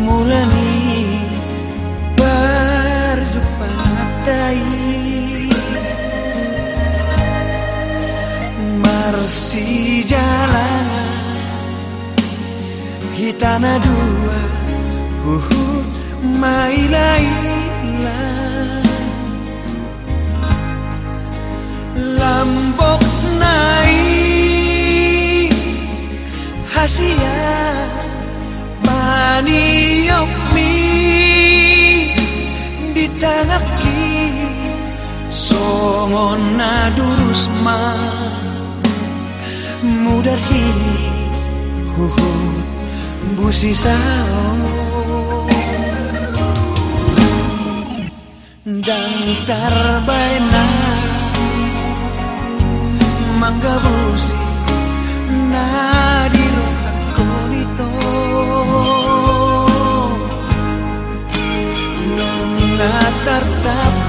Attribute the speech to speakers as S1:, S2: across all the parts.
S1: mulani berjumpa dai Marsi jalan Hitana dua. Uhu mai laila Lambok naik Hasia Mani yomi Di tangaki Songon nadurus ma Mudarhi Huhu Busi sao. Dan tarbaina Mangga busi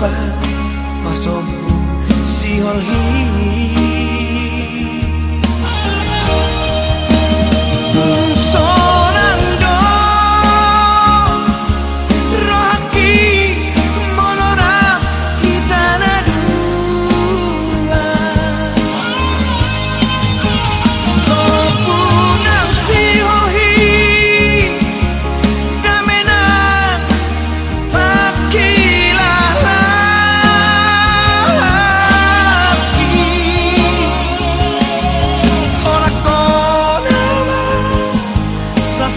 S1: haki Hasia Andi ganboi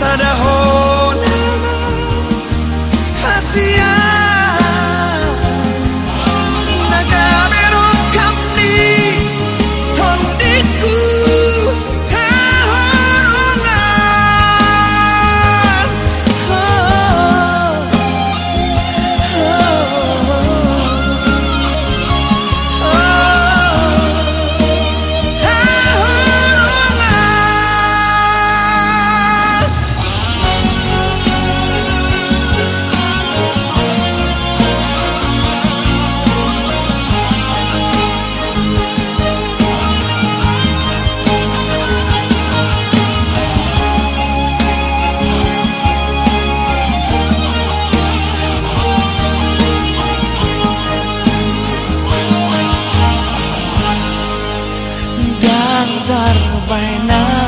S1: said a hope. sebentar by now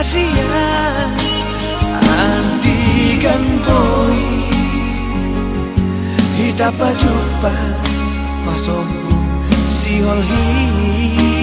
S1: Hasia Andi ganboi Hitapa jumpa Masombu Sihol hi